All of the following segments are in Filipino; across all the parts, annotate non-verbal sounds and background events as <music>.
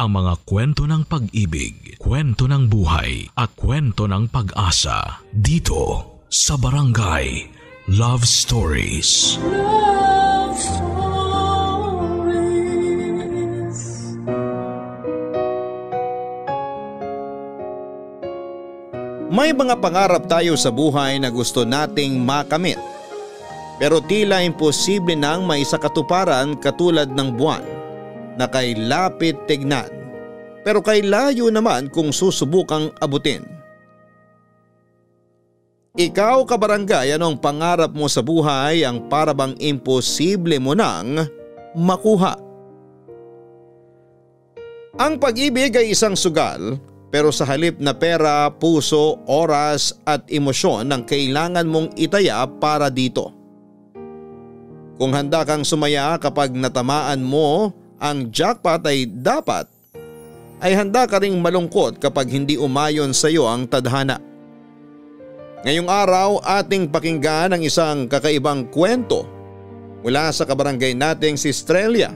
ang mga kwento ng pag-ibig, kwento ng buhay at kwento ng pag-asa dito sa Barangay Love Stories. Love Stories. May mga pangarap tayo sa buhay na gusto nating makamit. Pero tila imposible nang maisakatuparan katulad ng buwan na kay lapit tignan. Pero kay layo naman kung susubukang abutin. Ikaw kabarangay ano ang pangarap mo sa buhay ang parabang imposible mo nang makuha. Ang pag-ibig ay isang sugal pero sa halip na pera, puso, oras at emosyon ang kailangan mong itaya para dito. Kung handa kang sumaya kapag natamaan mo ang jackpot ay dapat ay handa ka ring malungkot kapag hindi umayon sa iyo ang tadhana. Ngayong araw ating pakinggan ang isang kakaibang kwento mula sa kabarangay nating si Strelia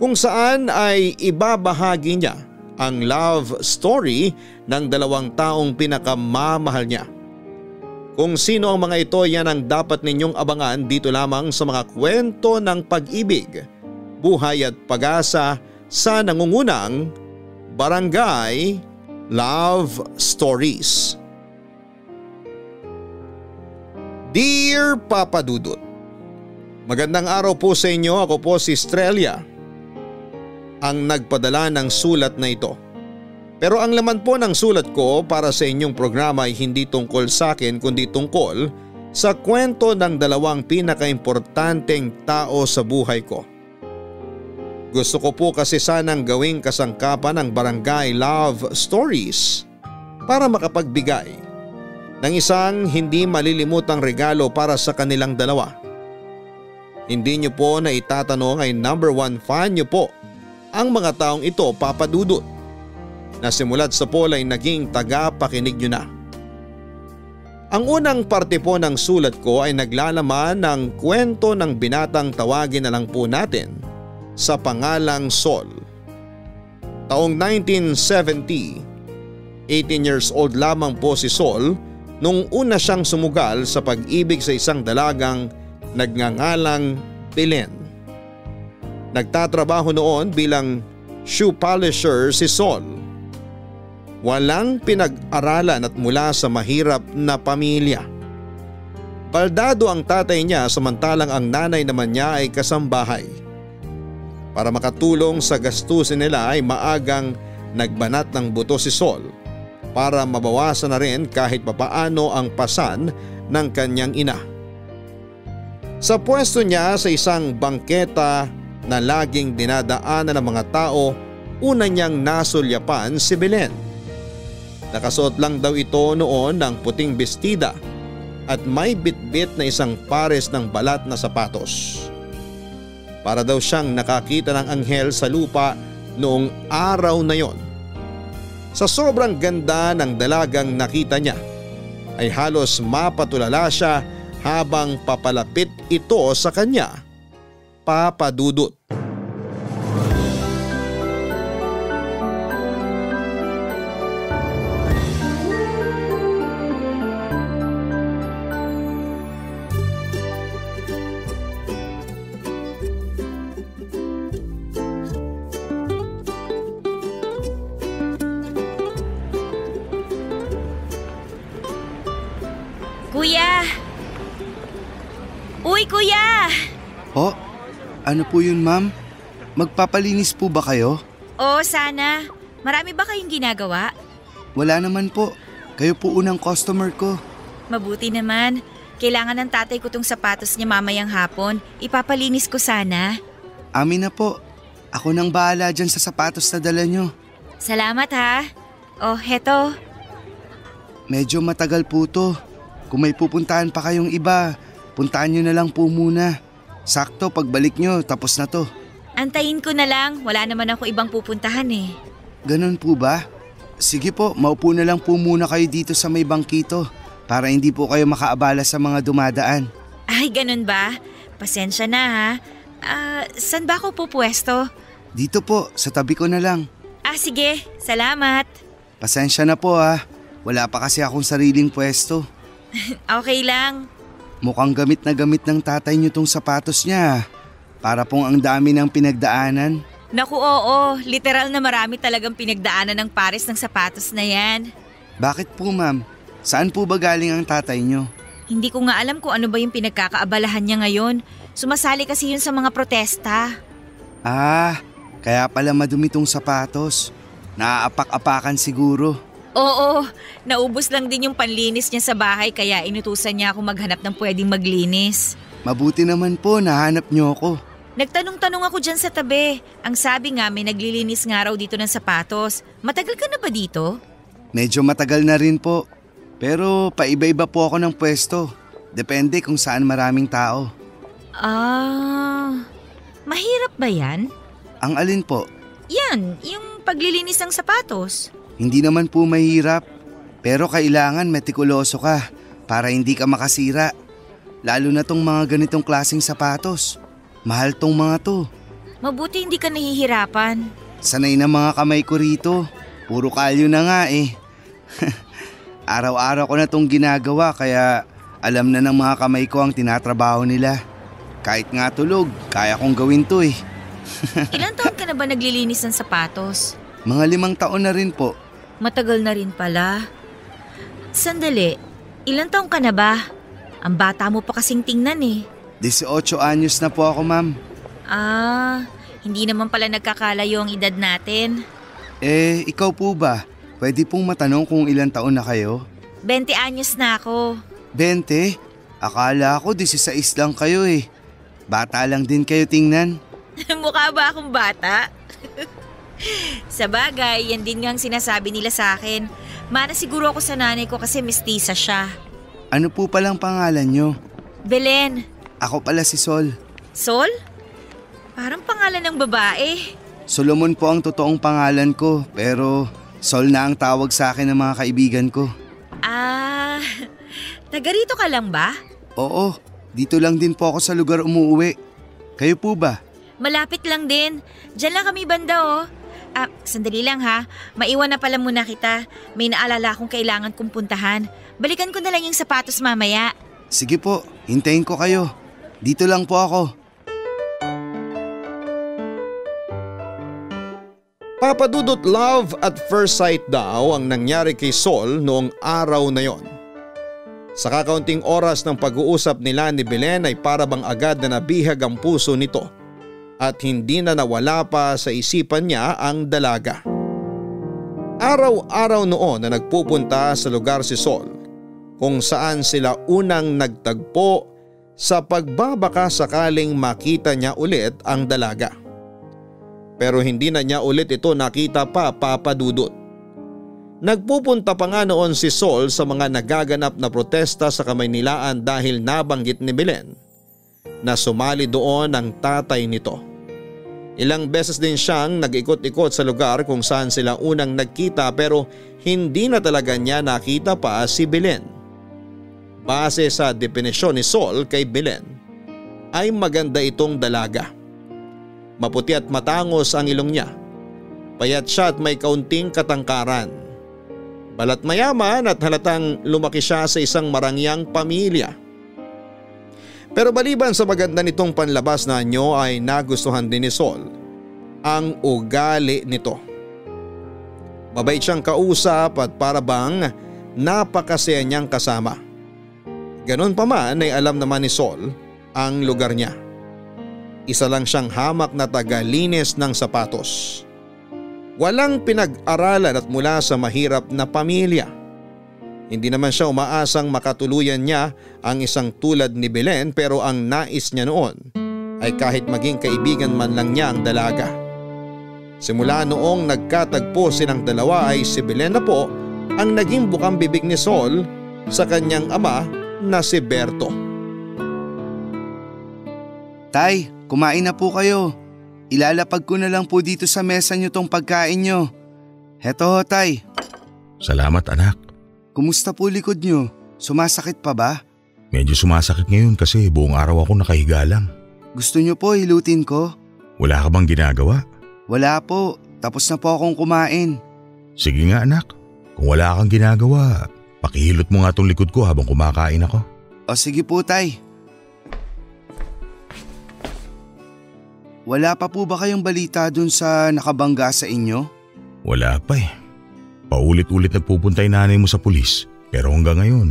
kung saan ay ibabahagi niya ang love story ng dalawang taong pinakamamahal niya. Kung sino ang mga ito yan ang dapat ninyong abangan dito lamang sa mga kwento ng pag-ibig, buhay at pag-asa sa nangungunang Barangay Love Stories. Dear Papa Dudut, Magandang araw po sa inyo. Ako po si Strelia ang nagpadala ng sulat na ito. Pero ang laman po ng sulat ko para sa inyong programa ay hindi tungkol sa akin kundi tungkol sa kwento ng dalawang pinakaimportanteng tao sa buhay ko. Gusto ko po kasi sanang gawing kasangkapan ng Barangay Love Stories para makapagbigay ng isang hindi malilimutang regalo para sa kanilang dalawa. Hindi nyo po na itatanong ay number one fan nyo po ang mga taong ito papadudot na simulat sa poll ay naging tagapakinig nyo na. Ang unang parte po ng sulat ko ay naglalaman ng kwento ng binatang tawagin na lang po natin sa pangalang Sol. Taong 1970, 18 years old lamang po si Sol nung una siyang sumugal sa pag-ibig sa isang dalagang nagngangalang Belen. Nagtatrabaho noon bilang shoe polisher si Sol. Walang pinag-aralan at mula sa mahirap na pamilya. Baldado ang tatay niya samantalang ang nanay naman niya ay kasambahay. Para makatulong sa gastusin nila ay maagang nagbanat ng buto si Sol para mabawasan na rin kahit papaano ang pasan ng kanyang ina. Sa pwesto niya sa isang bangketa na laging dinadaanan ng mga tao, una niyang nasulyapan si Belen. Nakasuot lang daw ito noon ng puting bestida at may bitbit na isang pares ng balat na sapatos. Para daw siyang nakakita ng anghel sa lupa noong araw na yon. Sa sobrang ganda ng dalagang nakita niya ay halos mapatulala siya habang papalapit ito sa kanya. Papadudot. Ma'am? Magpapalinis po ba kayo? Oo, sana. Marami ba kayong ginagawa? Wala naman po. Kayo po unang customer ko. Mabuti naman. Kailangan ng tatay ko tong sapatos niya mamayang hapon. Ipapalinis ko sana. Amin na po. Ako nang bahala dyan sa sapatos na dala nyo. Salamat ha. Oh, heto. Medyo matagal po to. Kung may pupuntahan pa kayong iba, puntahan nyo na lang po muna. Sakto, pagbalik nyo, tapos na to. Antayin ko na lang. Wala naman ako ibang pupuntahan eh. Ganon po ba? Sige po, maupo na lang po muna kayo dito sa may bangkito para hindi po kayo makaabala sa mga dumadaan. Ay, ganun ba? Pasensya na ha. Ah, saan ba ako pupwesto? Dito po, sa tabi ko na lang. Ah sige, salamat. Pasensya na po ah. Wala pa kasi akong sariling pwesto. <laughs> Okay lang. Mukhang gamit na gamit ng tatay niyo tong sapatos niya. Para pong ang dami ng pinagdaanan. Naku oo, literal na marami talagang pinagdaanan ng pares ng sapatos na yan. Bakit po ma'am? Saan po ba galing ang tatay niyo? Hindi ko nga alam kung ano ba yung pinagkakaabalahan niya ngayon. Sumasali kasi yun sa mga protesta. Ah, kaya pala madumi tong sapatos. Naaapak-apakan siguro. Oo, naubos lang din yung panlinis niya sa bahay kaya inutusan niya ako maghanap ng pwedeng maglinis. Mabuti naman po nahanap niyo ako. Nagtanong-tanong ako dyan sa tabi. Ang sabi nga may naglilinis nga raw dito ng sapatos. Matagal ka na ba dito? Medyo matagal na rin po. Pero paiba-iba po ako ng pwesto. Depende kung saan maraming tao. Ah, mahirap ba yan? Ang alin po, Yan, yung paglilinis ng sapatos. Hindi naman po mahirap. Pero kailangan metikuloso ka para hindi ka makasira. Lalo na tong mga ganitong klaseng sapatos. Mahal tong mga to. Mabuti hindi ka nahihirapan. Sanay na mga kamay ko rito. Puro kalyo na nga eh. <laughs> Araw-araw ko na tong ginagawa kaya alam na ng mga kamay ko ang tinatrabaho nila. Kahit nga tulog, kaya kong gawin to eh. <laughs> Ilan taon ka na ba naglilinis ng sapatos? Mga limang taon na rin po. Matagal na rin pala. Sandali, ilan taon ka na ba? Ang bata mo pa kasing tingnan eh. 18 anyos na po ako ma'am. Ah, hindi naman pala nagkakalayo ang edad natin. Eh, ikaw po ba? Pwede pong matanong kung ilang taon na kayo? 20 anyos na ako. 20? Akala ko 16 lang kayo eh. Bata lang din kayo tingnan. <laughs> Mukha ba akong bata? <laughs> sa bagay, yan din nga ang sinasabi nila sa akin. Mana siguro ako sa nanay ko kasi mestiza siya. Ano po palang pangalan nyo? Belen, Ako pala si Sol. Sol? Parang pangalan ng babae. Solomon po ang totoong pangalan ko pero Sol na ang tawag sa akin ng mga kaibigan ko. Ah, taga rito ka lang ba? Oo, dito lang din po ako sa lugar umuwi. Kayo po ba? Malapit lang din. Diyan lang kami banda oh. Ah, sandali lang ha. Maiwan na pala muna kita. May naalala akong kailangan kong puntahan. Balikan ko na lang yung sapatos mamaya. Sige po, hintayin ko kayo. Dito lang po ako. Papadudot love at first sight daw ang nangyari kay Sol noong araw na yon. Sa kakaunting oras ng pag-uusap nila ni Belen ay parabang agad na nabihag ang puso nito at hindi na nawala pa sa isipan niya ang dalaga. Araw-araw noon na nagpupunta sa lugar si Sol kung saan sila unang nagtagpo sa pagbabaka sakaling makita niya ulit ang dalaga. Pero hindi na niya ulit ito nakita pa papadudot. Nagpupunta pa nga noon si Sol sa mga nagaganap na protesta sa Kamaynilaan dahil nabanggit ni Belen na sumali doon ang tatay nito. Ilang beses din siyang nag-ikot-ikot sa lugar kung saan sila unang nagkita pero hindi na talaga niya nakita pa si Belen. Base sa definisyon ni Sol kay Belen ay maganda itong dalaga. Maputi at matangos ang ilong niya. Payat siya at may kaunting katangkaran. Balat mayaman at halatang lumaki siya sa isang marangyang pamilya. Pero baliban sa maganda nitong panlabas na anyo ay nagustuhan din ni Sol ang ugali nito. Mabait siyang kausap at parabang napakasaya niyang kasama. Ganon pa man ay alam naman ni Sol ang lugar niya. Isa lang siyang hamak na tagalinis ng sapatos. Walang pinag-aralan at mula sa mahirap na pamilya. Hindi naman siya umaasang makatuluyan niya ang isang tulad ni Belen pero ang nais niya noon ay kahit maging kaibigan man lang niya ang dalaga. Simula noong nagkatagpo silang dalawa ay si Belen na po ang naging bukang bibig ni Sol sa kanyang ama na si Berto. Tay, kumain na po kayo. Ilalapag ko na lang po dito sa mesa niyo tong pagkain niyo. Heto ho, tay. Salamat anak. Kumusta po likod niyo? Sumasakit pa ba? Medyo sumasakit ngayon kasi buong araw ako nakahiga lang. Gusto niyo po hilutin ko? Wala ka bang ginagawa? Wala po. Tapos na po akong kumain. Sige nga anak, kung wala kang ginagawa, pakihilot mo nga tong likod ko habang kumakain ako. O sige po tay. Wala pa po ba kayong balita dun sa nakabangga sa inyo? Wala pa eh. Paulit-ulit nagpupunta yung nanay mo sa pulis pero hanggang ngayon,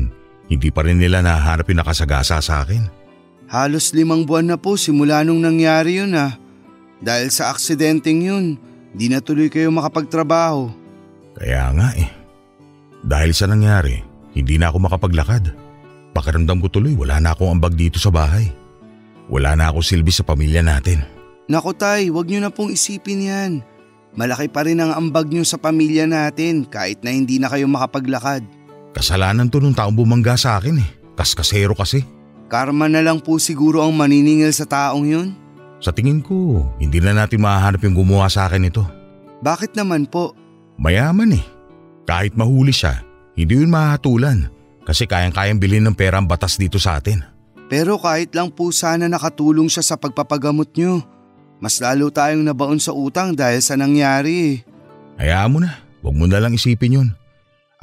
hindi pa rin nila nahanap yung nakasagasa sa akin. Halos limang buwan na po simula nung nangyari yun ah. Dahil sa aksidenteng yun, di na tuloy kayo makapagtrabaho. Kaya nga eh. Dahil sa nangyari, hindi na ako makapaglakad. Pakiramdam ko tuloy wala na akong ambag dito sa bahay. Wala na ako silbi sa pamilya natin. Naku tay, wag niyo na pong isipin yan. Malaki pa rin ang ambag niyo sa pamilya natin kahit na hindi na kayo makapaglakad. Kasalanan to nung taong bumangga sa akin eh. Kaskasero kasi. Karma na lang po siguro ang maniningil sa taong yun. Sa tingin ko, hindi na natin mahanap yung gumawa sa akin ito. Bakit naman po? Mayaman eh. Kahit mahuli siya, hindi yun mahatulan. Kasi kayang-kayang bilhin ng pera ang batas dito sa atin. Pero kahit lang po sana nakatulong siya sa pagpapagamot niyo. Mas lalo tayong nabaon sa utang dahil sa nangyari eh. Hayaan mo na, huwag mo na lang isipin yun.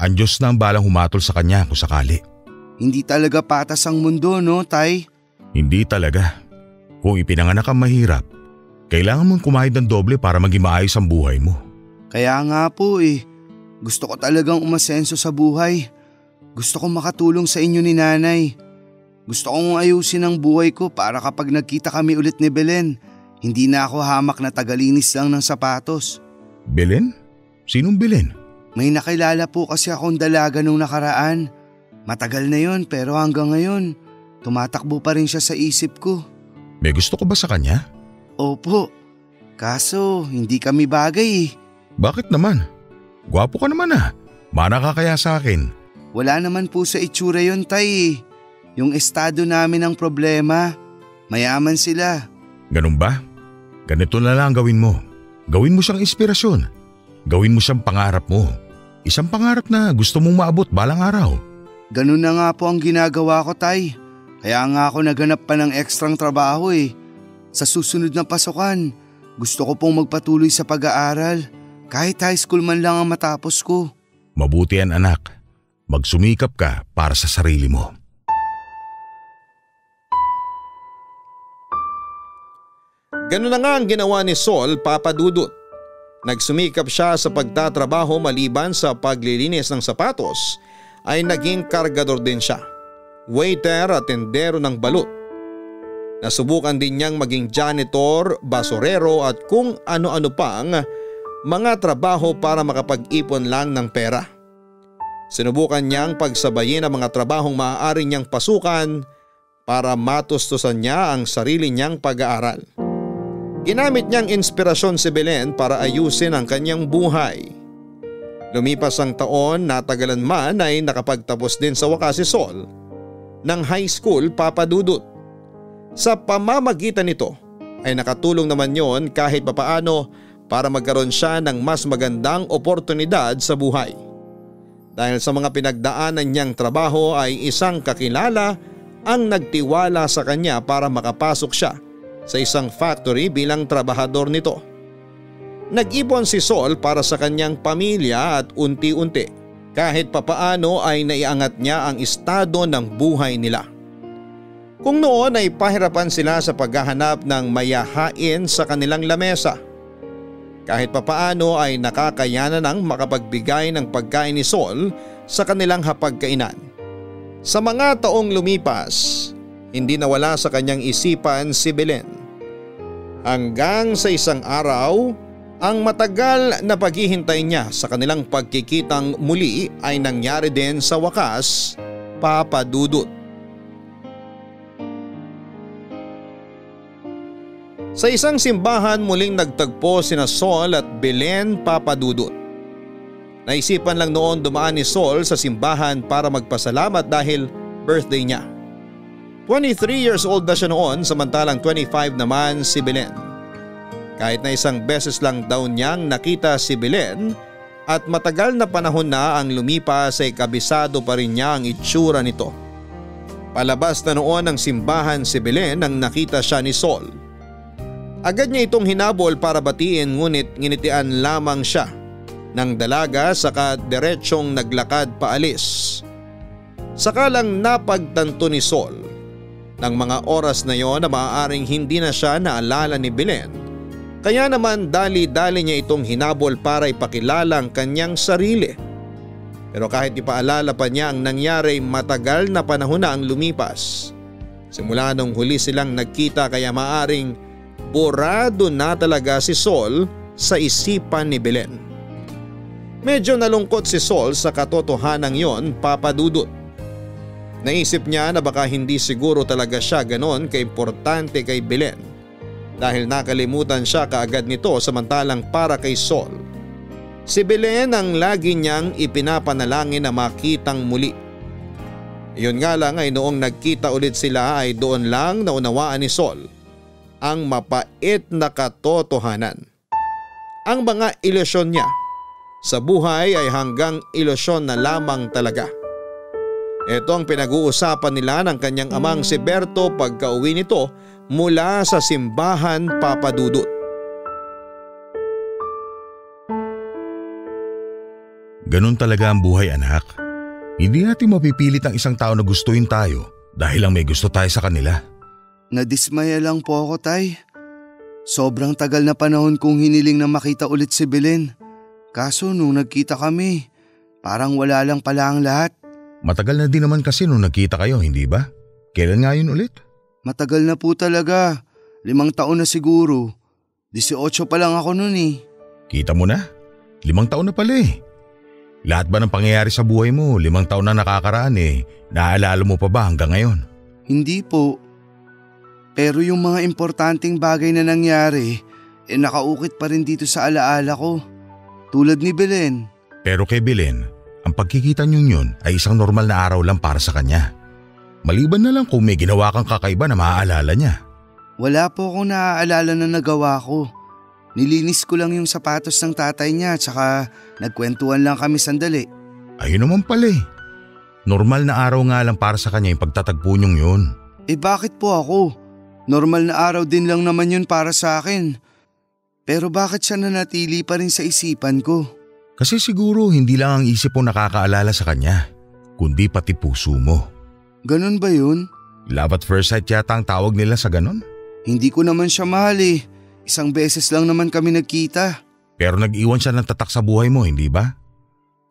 Ang Diyos na ang balang humatol sa kanya kung sakali. Hindi talaga patas ang mundo no, Tay? Hindi talaga. Kung ipinanganak kang mahirap, kailangan mong kumahid ng doble para maging maayos ang buhay mo. Kaya nga po eh. Gusto ko talagang umasenso sa buhay. Gusto kong makatulong sa inyo ni nanay. Gusto kong ayusin ang buhay ko para kapag nagkita kami ulit ni Belen, hindi na ako hamak na tagalinis lang ng sapatos. Belen? Sinong Belen? May nakilala po kasi akong dalaga nung nakaraan. Matagal na yon pero hanggang ngayon, tumatakbo pa rin siya sa isip ko. May gusto ko ba sa kanya? Opo, kaso hindi kami bagay eh. Bakit naman? Gwapo ka naman ah. Mana ka kaya sa akin? Wala naman po sa itsura yon tay. Yung estado namin ang problema. Mayaman sila. Ganun ba? Ganito na lang gawin mo. Gawin mo siyang inspirasyon. Gawin mo siyang pangarap mo. Isang pangarap na gusto mong maabot balang araw. Ganun na nga po ang ginagawa ko, Tay. Kaya nga ako naganap pa ng ekstrang trabaho eh. Sa susunod na pasukan, gusto ko pong magpatuloy sa pag-aaral. Kahit high school man lang ang matapos ko. Mabuti yan anak. Magsumikap ka para sa sarili mo. Ganun na nga ang ginawa ni Sol Papadudot. Nagsumikap siya sa pagtatrabaho maliban sa paglilinis ng sapatos ay naging kargador din siya. Waiter at tendero ng balut. Nasubukan din niyang maging janitor, basurero at kung ano-ano pang mga trabaho para makapag-ipon lang ng pera. Sinubukan niyang pagsabayin ang mga trabahong maaari niyang pasukan para matustusan niya ang sarili niyang pag-aaral. Ginamit niyang inspirasyon si Belen para ayusin ang kanyang buhay. Lumipas ang taon, natagalan man ay nakapagtapos din sa wakas si Sol ng high school papadudot. Sa pamamagitan nito ay nakatulong naman yon kahit papaano para magkaroon siya ng mas magandang oportunidad sa buhay. Dahil sa mga pinagdaanan niyang trabaho ay isang kakilala ang nagtiwala sa kanya para makapasok siya sa isang factory bilang trabahador nito. Nag-ipon si Sol para sa kanyang pamilya at unti-unti kahit papaano ay naiangat niya ang estado ng buhay nila. Kung noon ay pahirapan sila sa paghahanap ng mayahain sa kanilang lamesa. Kahit papaano ay nakakayanan ng makapagbigay ng pagkain ni Sol sa kanilang hapagkainan. Sa mga taong lumipas, hindi nawala sa kanyang isipan si Belen. Hanggang sa isang araw, ang matagal na paghihintay niya sa kanilang pagkikitang muli ay nangyari din sa wakas, Papa Dudut. Sa isang simbahan muling nagtagpo sina Sol at Belen Papadudut. Naisipan lang noon dumaan ni Sol sa simbahan para magpasalamat dahil birthday niya. 23 years old na siya noon samantalang 25 naman si Belen. Kahit na isang beses lang daw niyang nakita si Belen at matagal na panahon na ang lumipas ay kabisado pa rin niya ang itsura nito. Palabas na noon ng simbahan si Belen nang nakita siya ni Sol. Agad niya itong hinabol para batiin ngunit nginitian lamang siya ng dalaga saka diretsyong naglakad paalis. Saka lang napagtanto ni Sol ng mga oras na yon na maaaring hindi na siya naalala ni Belen. Kaya naman dali-dali niya itong hinabol para ipakilala ang kanyang sarili. Pero kahit ipaalala pa niya ang nangyari matagal na panahon na ang lumipas. Simula nung huli silang nagkita kaya maaring borado na talaga si Sol sa isipan ni Belen. Medyo nalungkot si Sol sa katotohanan yon papadudot. Naisip niya na baka hindi siguro talaga siya ganon kaimportante kay Belen dahil nakalimutan siya kaagad nito samantalang para kay Sol. Si Belen ang lagi niyang ipinapanalangin na makitang muli. Iyon nga lang ay noong nagkita ulit sila ay doon lang naunawaan ni Sol ang mapait na katotohanan. Ang mga ilusyon niya sa buhay ay hanggang ilusyon na lamang talaga. Ito ang pinag-uusapan nila ng kanyang amang si Berto pagka-uwi nito mula sa simbahan papadudot. Ganon talaga ang buhay anak. Hindi natin mapipilit ang isang tao na gustuin tayo dahil lang may gusto tayo sa kanila. Nadismaya lang po ako tay. Sobrang tagal na panahon kong hiniling na makita ulit si Belen. Kaso nung nagkita kami, parang wala lang pala ang lahat. Matagal na din naman kasi nung nagkita kayo, hindi ba? Kailan nga yun ulit? Matagal na po talaga. Limang taon na siguro. 18 pa lang ako nun eh. Kita mo na? Limang taon na pala eh. Lahat ba ng pangyayari sa buhay mo, limang taon na nakakaraan eh, naaalala mo pa ba hanggang ngayon? Hindi po. Pero yung mga importanteng bagay na nangyari, eh nakaukit pa rin dito sa alaala ko. Tulad ni Belen. Pero kay Belen, ang pagkikita niyong yun ay isang normal na araw lang para sa kanya. Maliban na lang kung may ginawa kang kakaiba na maaalala niya. Wala po akong naaalala na nagawa ko. Nilinis ko lang yung sapatos ng tatay niya at saka nagkwentuhan lang kami sandali. Ayun naman pala eh. Normal na araw nga lang para sa kanya yung pagtatagpo niyong yun. Eh bakit po ako? Normal na araw din lang naman yun para sa akin. Pero bakit siya nanatili pa rin sa isipan ko? Kasi siguro hindi lang ang isip mo nakakaalala sa kanya, kundi pati puso mo. Ganon ba yun? Love at first sight yata ang tawag nila sa ganon. Hindi ko naman siya mahal eh. Isang beses lang naman kami nagkita. Pero nag-iwan siya ng tatak sa buhay mo, hindi ba?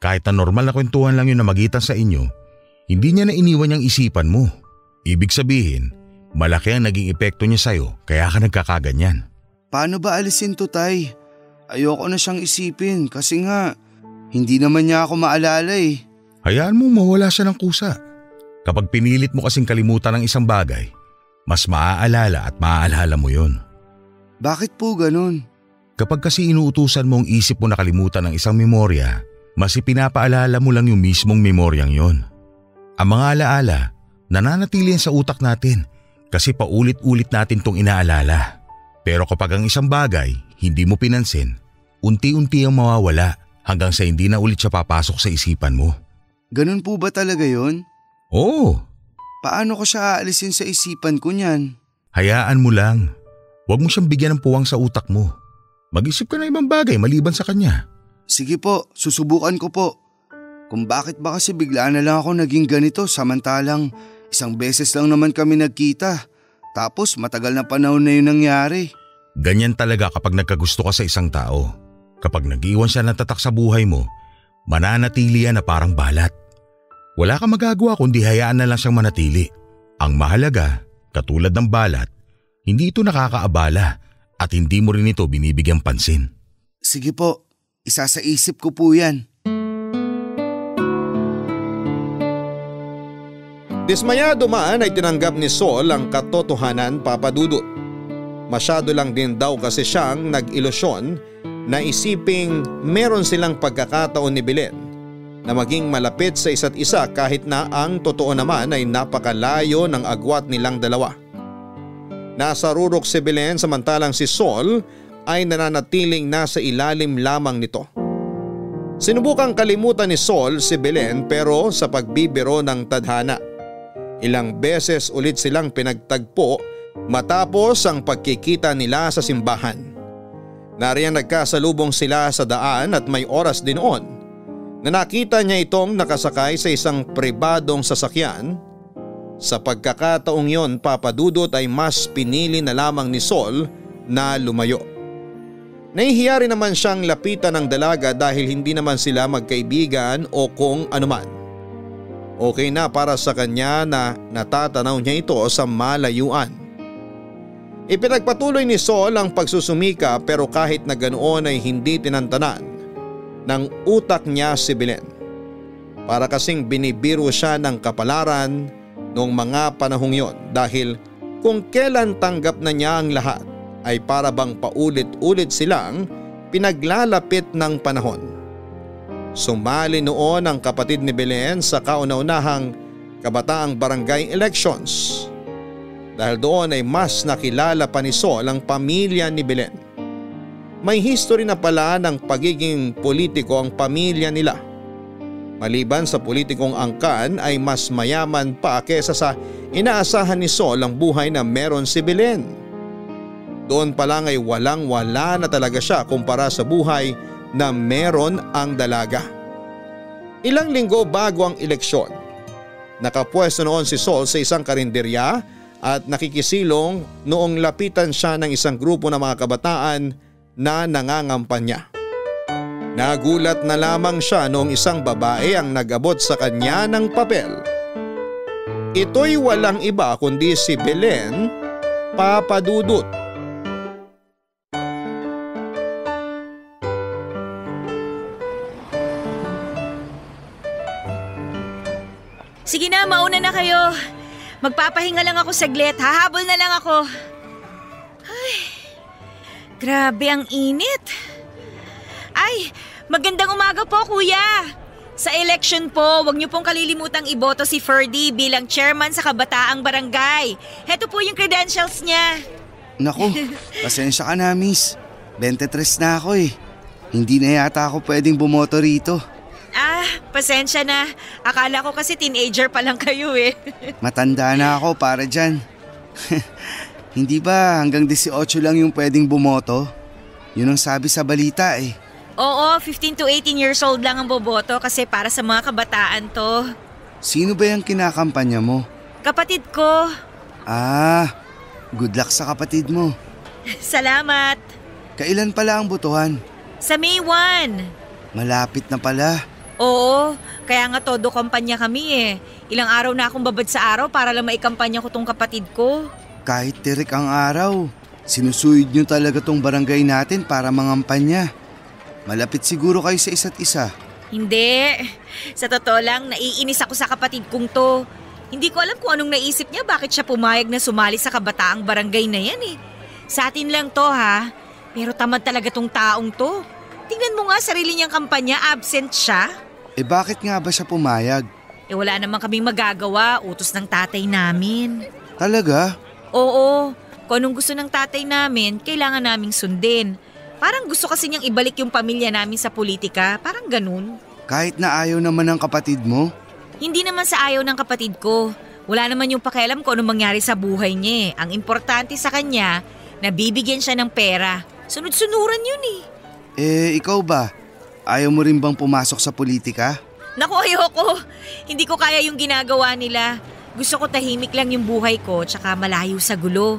Kahit na normal na kwentuhan lang yun na magitan sa inyo, hindi niya na iniwan yung isipan mo. Ibig sabihin, malaki ang naging epekto niya sa'yo kaya ka nagkakaganyan. Paano ba alisin to tay? Ayoko na siyang isipin kasi nga hindi naman niya ako maalala eh. Hayaan mo mawala siya ng kusa. Kapag pinilit mo kasing kalimutan ng isang bagay, mas maaalala at maaalala mo yon. Bakit po ganun? Kapag kasi inuutusan mo ang isip mo na kalimutan ng isang memorya, mas ipinapaalala mo lang yung mismong memoryang yon. Ang mga alaala, nananatili sa utak natin kasi paulit-ulit natin tong inaalala. Pero kapag ang isang bagay hindi mo pinansin, unti-unti ang mawawala hanggang sa hindi na ulit siya papasok sa isipan mo. Ganun po ba talaga yon? Oo, Paano ko siya aalisin sa isipan ko niyan? hayaan mo lang. Huwag mo siyang bigyan ng puwang sa utak mo. Mag-isip ka na ibang bagay maliban sa kanya. Sige po, susubukan ko po. Kung bakit ba kasi bigla na lang ako naging ganito samantalang isang beses lang naman kami nagkita. Tapos matagal na panahon na yun nangyari. Ganyan talaga kapag nagkagusto ka sa isang tao. Kapag nag-iwan siya ng tatak sa buhay mo, mananatili yan na parang balat. Wala kang magagawa kundi hayaan na lang siyang manatili. Ang mahalaga, katulad ng balat, hindi ito nakakaabala at hindi mo rin ito binibigyang pansin. Sige po, isa sa isip ko po yan. Dismayado man ay tinanggap ni Sol ang katotohanan papadudot. Masyado lang din daw kasi siyang nag-ilusyon na isiping meron silang pagkakataon ni Belen na maging malapit sa isa't isa kahit na ang totoo naman ay napakalayo ng agwat nilang dalawa. Nasa rurok si Belen samantalang si Sol ay nananatiling nasa ilalim lamang nito. Sinubukang kalimutan ni Sol si Belen pero sa pagbibiro ng tadhana. Ilang beses ulit silang pinagtagpo Matapos ang pagkikita nila sa simbahan. Nariyan nagkasalubong sila sa daan at may oras din noon na nakita niya itong nakasakay sa isang pribadong sasakyan. Sa pagkakataong yon papadudot ay mas pinili na lamang ni Sol na lumayo. Nahihiya rin naman siyang lapitan ng dalaga dahil hindi naman sila magkaibigan o kung anuman. Okay na para sa kanya na natatanaw niya ito sa malayuan. Ipinagpatuloy ni Sol ang pagsusumika pero kahit na ganoon ay hindi tinantanan ng utak niya si Belen. Para kasing binibiro siya ng kapalaran noong mga panahong yon dahil kung kailan tanggap na niya ang lahat ay para bang paulit-ulit silang pinaglalapit ng panahon. Sumali noon ang kapatid ni Belen sa kauna-unahang kabataang barangay elections. Dahil doon ay mas nakilala pa ni Sol ang pamilya ni Belen. May history na pala ng pagiging politiko ang pamilya nila. Maliban sa politikong angkan ay mas mayaman pa kesa sa inaasahan ni Sol ang buhay na meron si Belen. Doon pa lang ay walang wala na talaga siya kumpara sa buhay na meron ang dalaga. Ilang linggo bago ang eleksyon, nakapwesto noon si Sol sa isang karinderya at nakikisilong noong lapitan siya ng isang grupo ng mga kabataan na nangangampanya. Nagulat na lamang siya noong isang babae ang nagabot sa kanya ng papel. Ito'y walang iba kundi si Belen Papadudut. Sige na, mauna na kayo. Magpapahinga lang ako saglit. Hahabol na lang ako. Ay, grabe ang init. Ay, magandang umaga po kuya. Sa election po, huwag niyo pong kalilimutang iboto si Ferdy bilang chairman sa Kabataang Barangay. Heto po yung credentials niya. Naku, <laughs> pasensya ka na miss. 23 na ako eh. Hindi na yata ako pwedeng bumoto rito. Ah, pasensya na. Akala ko kasi teenager pa lang kayo eh. Matanda na ako para dyan. <laughs> Hindi ba hanggang 18 lang yung pwedeng bumoto? Yun ang sabi sa balita eh. Oo, 15 to 18 years old lang ang boboto kasi para sa mga kabataan to. Sino ba yung kinakampanya mo? Kapatid ko, Ah, good luck sa kapatid mo. <laughs> salamat. Kailan pala ang butuhan? Sa May 1. Malapit na pala. Oo, kaya nga todo kampanya kami eh. Ilang araw na akong babad sa araw para lang maikampanya ko tong kapatid ko. Kahit tirik ang araw, sinusuyod nyo talaga tong barangay natin para mangampanya. Malapit siguro kayo sa isa't isa. Hindi. Sa totoo lang, naiinis ako sa kapatid kong to. Hindi ko alam kung anong naisip niya bakit siya pumayag na sumali sa kabataang barangay na yan eh. Sa atin lang to ha. Pero tamad talaga tong taong to. Tingnan mo nga sarili niyang kampanya, absent siya. Eh bakit nga ba siya pumayag? Eh wala naman kaming magagawa, utos ng tatay namin. Talaga? Oo, kung anong gusto ng tatay namin, kailangan naming sundin. Parang gusto kasi niyang ibalik yung pamilya namin sa politika, parang ganun. Kahit na ayaw naman ng kapatid mo? Hindi naman sa ayaw ng kapatid ko. Wala naman yung pakialam kung anong mangyari sa buhay niya. eh. Ang importante sa kanya, nabibigyan siya ng pera. Sunod-sunuran yun eh. Eh ikaw ba? Ayaw mo rin bang pumasok sa politika? Naku, ayoko. Hindi ko kaya yung ginagawa nila. Gusto ko tahimik lang yung buhay ko tsaka malayo sa gulo.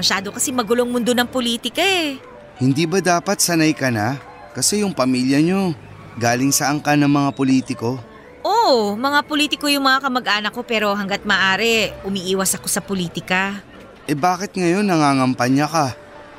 Masyado kasi magulong mundo ng politika eh. Hindi ba dapat sanay ka na? Kasi yung pamilya nyo, galing saan ka ng mga politiko? Oo, mga politiko yung mga kamag-anak ko pero hanggat maaari, umiiwas ako sa politika. Eh bakit ngayon nangangampanya ka?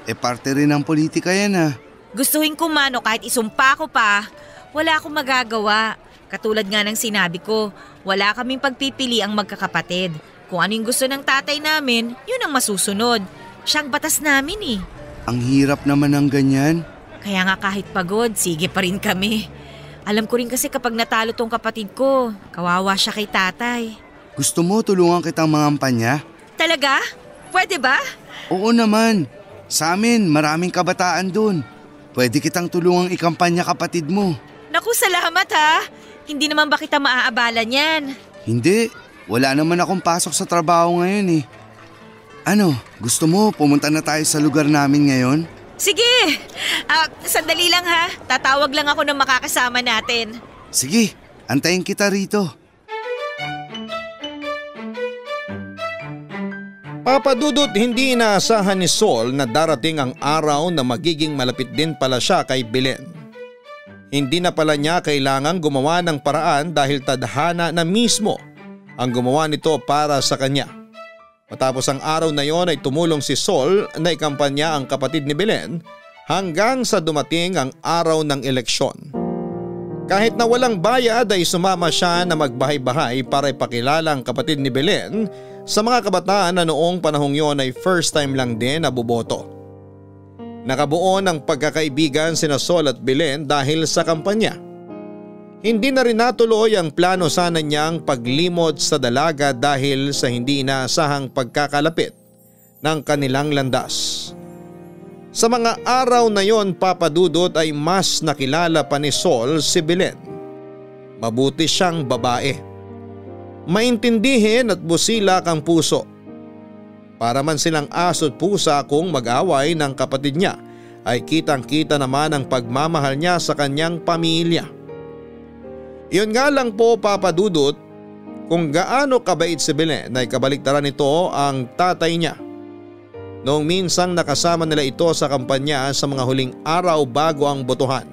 Eh parte rin ng politika yan ah. Gustuhin ko man o kahit isumpa ko pa, wala akong magagawa. Katulad nga ng sinabi ko, wala kaming pagpipili ang magkakapatid. Kung ano yung gusto ng tatay namin, yun ang masusunod. Siyang batas namin eh. Ang hirap naman ng ganyan. Kaya nga kahit pagod, sige pa rin kami. Alam ko rin kasi kapag natalo tong kapatid ko, kawawa siya kay tatay. Gusto mo tulungan kitang mangampanya? Talaga? Pwede ba? Oo naman. Sa amin, maraming kabataan dun. Pwede kitang tulungang ikampanya kapatid mo. Naku, salamat ha. Hindi naman ba kita maaabala niyan? Hindi, wala naman akong pasok sa trabaho ngayon eh. Ano, gusto mo pumunta na tayo sa lugar namin ngayon? Sige! Ah, sandali lang ha. Tatawag lang ako ng makakasama natin. Sige, antayin kita rito. Papadudot hindi inaasahan ni Sol na darating ang araw na magiging malapit din pala siya kay Belen. Hindi na pala niya kailangang gumawa ng paraan dahil tadhana na mismo ang gumawa nito para sa kanya. Matapos ang araw na yon ay tumulong si Sol na ikampanya ang kapatid ni Belen hanggang sa dumating ang araw ng eleksyon. Kahit na walang bayad ay sumama siya na magbahay-bahay para ipakilala ang kapatid ni Belen sa mga kabataan na noong panahong yon ay first time lang din nabuboto. Nakabuo ng pagkakaibigan sina Sol at Belen dahil sa kampanya. Hindi na rin natuloy ang plano sana niyang paglimot sa dalaga dahil sa hindi inaasahang pagkakalapit ng kanilang landas. Sa mga araw na yon papadudot ay mas nakilala pa ni Sol si Belen. Mabuti siyang babae. Maintindihin at busilak ang puso. Para man silang aso't pusa kung mag-away ng kapatid niya ay kitang kita naman ang pagmamahal niya sa kanyang pamilya. Iyon nga lang po papadudot kung gaano kabait si Belen ay kabaliktaran nito ang tatay niya. Noong minsang nakasama nila ito sa kampanya sa mga huling araw bago ang botohan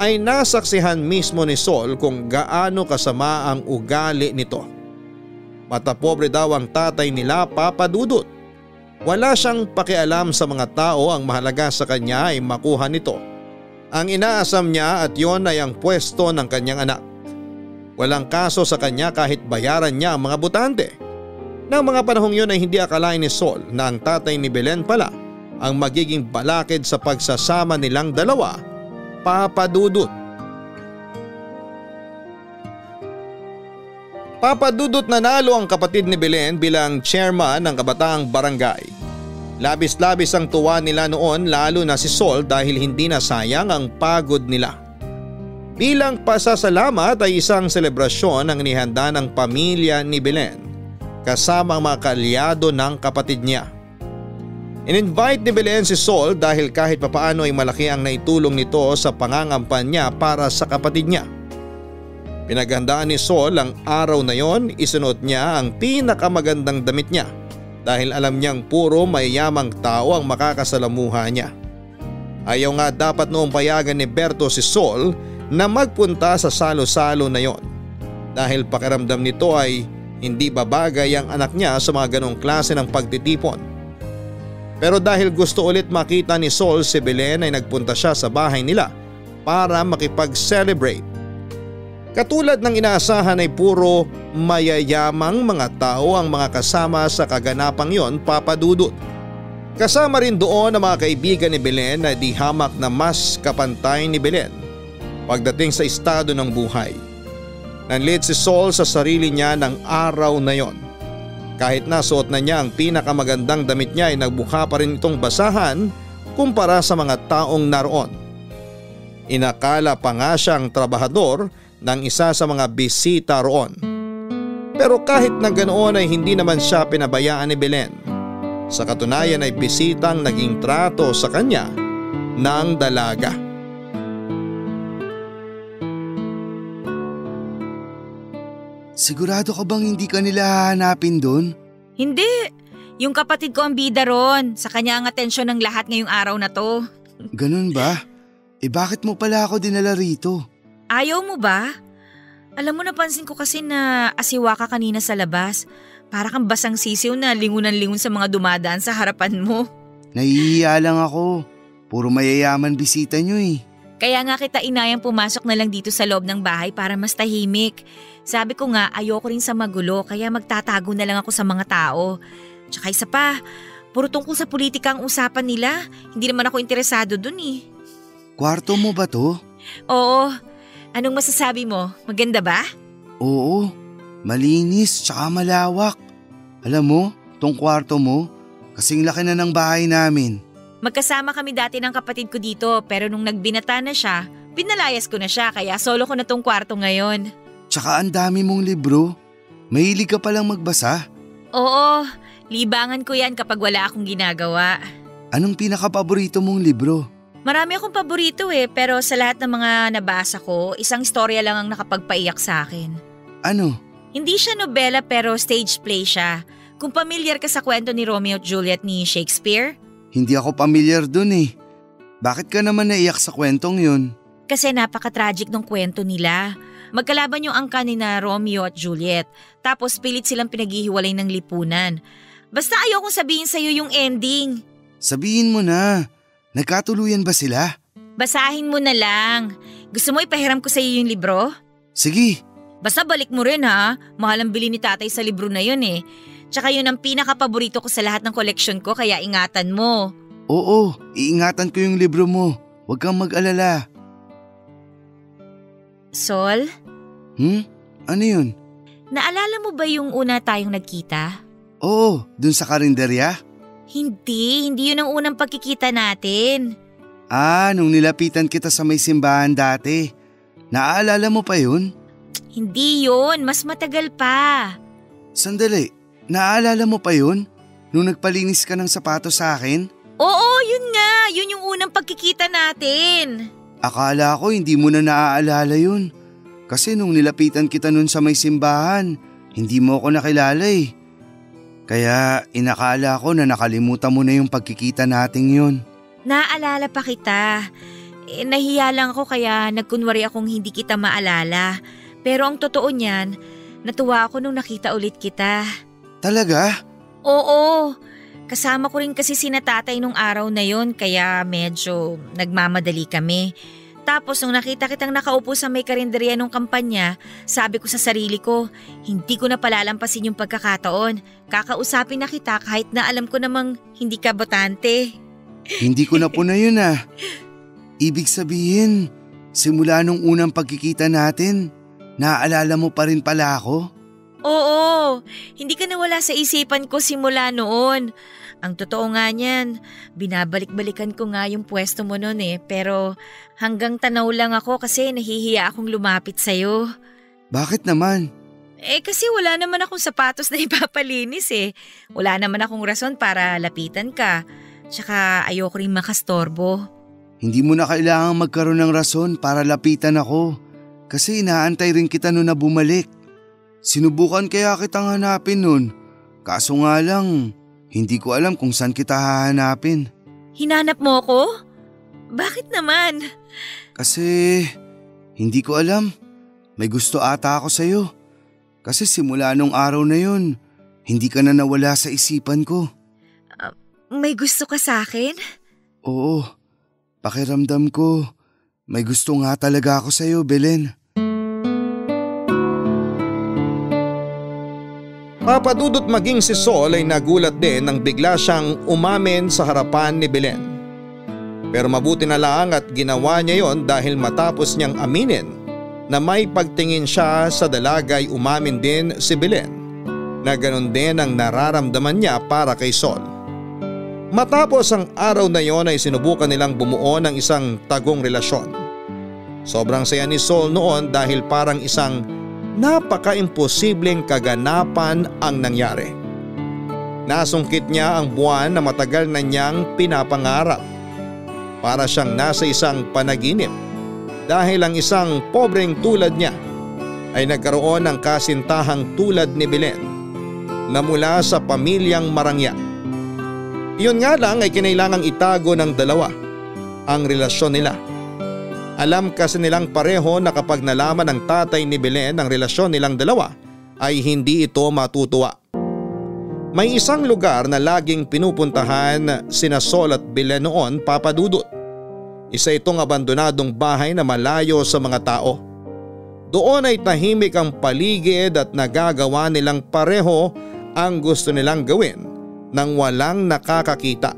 ay nasaksihan mismo ni Sol kung gaano kasama ang ugali nito. Matapobre daw ang tatay nila papadudot. Wala siyang pakialam sa mga tao ang mahalaga sa kanya ay makuha nito ang inaasam niya at yon ay ang pwesto ng kanyang anak. Walang kaso sa kanya kahit bayaran niya ang mga butante. Nang mga panahong yun ay hindi akalain ni Sol na ang tatay ni Belen pala ang magiging balakid sa pagsasama nilang dalawa, papadudot. Papadudot nanalo ang kapatid ni Belen bilang chairman ng kabataang barangay. Labis-labis ang tuwa nila noon lalo na si Sol dahil hindi na sayang ang pagod nila. Bilang pasasalamat ay isang selebrasyon ang inihanda ng pamilya ni Belen kasama ang mga kalyado ng kapatid niya. In-invite ni Belen si Sol dahil kahit papaano ay malaki ang naitulong nito sa pangangampanya para sa kapatid niya. Pinaghandaan ni Sol ang araw na yon, isunuot niya ang pinakamagandang damit niya dahil alam niyang puro mayayamang tao ang makakasalamuha niya. Ayaw nga dapat noong payagan ni Berto si Sol na magpunta sa salo-salo na yon dahil pakiramdam nito ay hindi babagay ang anak niya sa mga ganong klase ng pagtitipon. Pero dahil gusto ulit makita ni Sol si Belen ay nagpunta siya sa bahay nila para makipag-celebrate Katulad ng inaasahan ay puro mayayamang mga tao ang mga kasama sa kaganapang yon papadudot. Kasama rin doon ang mga kaibigan ni Belen na di hamak na mas kapantay ni Belen pagdating sa estado ng buhay. Nanlit si Sol sa sarili niya ng araw na yon. Kahit nasuot na niya ang pinakamagandang damit niya ay nagbuka pa rin itong basahan kumpara sa mga taong naroon. Inakala pa nga siyang trabahador ng isa sa mga bisita roon. Pero kahit na ganoon ay hindi naman siya pinabayaan ni Belen. Sa katunayan ay bisitang naging trato sa kanya ng dalaga. Sigurado ka bang hindi ka nila hahanapin doon? Hindi. Yung kapatid ko ang bida ron. Sa kanya ang atensyon ng lahat ngayong araw na to. Ganun ba? Eh bakit mo pala ako dinala rito? Ayaw mo ba? Alam mo napansin ko kasi na asiwa ka kanina sa labas. Para kang basang sisiw na lingunan-lingon sa mga dumadaan sa harapan mo. Nahihiya lang ako. Puro mayayaman bisita nyo eh. Kaya nga kita inayang pumasok na lang dito sa loob ng bahay para mas tahimik. Sabi ko nga ayoko rin sa magulo kaya magtatago na lang ako sa mga tao. Tsaka isa pa, puro tungkol sa politika ang usapan nila. Hindi naman ako interesado dun eh. Kwarto mo ba to? Oo, Anong masasabi mo? Maganda ba? Oo, malinis tsaka malawak. Alam mo, tong kwarto mo, kasing laki na ng bahay namin. Magkasama kami dati ng kapatid ko dito pero nung nagbinata na siya, pinalayas ko na siya kaya solo ko na tong kwarto ngayon. Tsaka ang dami mong libro. Mahilig ka palang magbasa. Oo, Libangan ko yan kapag wala akong ginagawa. Anong pinakapaborito mong libro? Marami akong paborito eh, pero sa lahat ng mga nabasa ko, isang istorya lang ang nakapagpaiyak sa akin. Ano? Hindi siya nobela pero stage play siya. Kung pamilyar ka sa kwento ni Romeo at Juliet ni Shakespeare, Hindi ako pamilyar dun eh. Bakit ka naman naiyak sa kwentong yun? kasi napaka-tragic ng kwento nila. Magkalaban yung angka ni na Romeo at Juliet, tapos pilit silang pinaghihiwalay ng lipunan. Basta ayokong sabihin sa'yo yung ending. Sabihin mo na. Nagkatuluyan ba sila? Basahin mo na lang. Gusto mo ipahiram ko sa'yo yung libro? Sige, Basta balik mo rin ha. Mahal ang bili ni tatay sa libro na yun eh. Tsaka yun ang pinaka-paborito ko sa lahat ng koleksyon ko kaya ingatan mo. oo, iingatan ko yung libro mo. Huwag kang mag-alala. Sol, Hmm? Ano yun? naalala mo ba yung una tayong nagkita? Oo, dun sa karinderya? Hindi, hindi yun ang unang pagkikita natin. Ah, nung nilapitan kita sa may simbahan dati. Naaalala mo pa yun? Hindi yun, mas matagal pa. Sandali, naaalala mo pa yun? Nung nagpalinis ka ng sapatos sa akin? Oo, yun nga, yun yung unang pagkikita natin. Akala ko hindi mo na naaalala yun. Kasi nung nilapitan kita nun sa may simbahan, hindi mo ako nakilala eh. Kaya inakala ko na nakalimutan mo na yung pagkikita nating yun. Naaalala pa kita. Eh, nahiya lang ako kaya nagkunwari akong hindi kita maalala. Pero ang totoo niyan, natuwa ako nung nakita ulit kita. Talaga? Oo, kasama ko rin kasi sina tatay nung araw na yon kaya medyo nagmamadali kami. Tapos nung nakita kitang nakaupo sa may karinderya nung kampanya, sabi ko sa sarili ko, hindi ko na palalampasin yung pagkakataon. Kakausapin na kita kahit na alam ko namang hindi ka botante. Hindi ko na po na yun ah. Ibig sabihin, simula nung unang pagkikita natin, naaalala mo pa rin pala ako? Oo, hindi ka nawala sa isipan ko simula noon. Ang totoo nga niyan, binabalik-balikan ko nga yung pwesto mo noon eh, pero hanggang tanaw lang ako kasi nahihiya akong lumapit sa'yo. Bakit naman? Eh kasi wala naman akong sapatos <laughs> na ipapalinis eh. Wala naman akong rason para lapitan ka. Tsaka ayoko rin makastorbo. Hindi mo na kailangang magkaroon ng rason para lapitan ako. Kasi inaantay rin kita noon na bumalik. Sinubukan kaya kitang hanapin noon. Kaso nga lang, hindi ko alam kung saan kita hahanapin. Hinanap mo ko? Bakit naman? Kasi hindi ko alam. May gusto ata ako sa'yo. Kasi simula nung araw na yun, hindi ka na nawala sa isipan ko. May gusto ka sa akin? Oo, pakiramdam ko. May gusto nga talaga ako sa'yo, Belen. Papadudot maging si Sol ay nagulat din nang bigla siyang umamin sa harapan ni Belen. Pero mabuti na lang at ginawa niya yon dahil matapos niyang aminin na may pagtingin siya sa dalagay umamin din si Belen na ganun din ang nararamdaman niya para kay Sol. Matapos ang araw na yon ay sinubukan nilang bumuo ng isang tagong relasyon. Sobrang saya ni Sol noon dahil parang isang napaka-imposibleng kaganapan ang nangyari. Nasungkit niya ang buwan na matagal na niyang pinapangarap. Para siyang nasa isang panaginip dahil ang isang pobreng tulad niya ay nagkaroon ng kasintahang tulad ni Belen na mula sa pamilyang marangya. Iyon nga lang ay kinailangang itago ng dalawa ang relasyon nila. Alam kasi nilang pareho na kapag nalaman ng tatay ni Belen ang relasyon nilang dalawa ay hindi ito matutuwa. May isang lugar na laging pinupuntahan sina Sol at Belen noon papadudot. Isa itong abandonadong bahay na malayo sa mga tao. Doon ay tahimik ang paligid at nagagawa nilang pareho ang gusto nilang gawin nang walang nakakakita.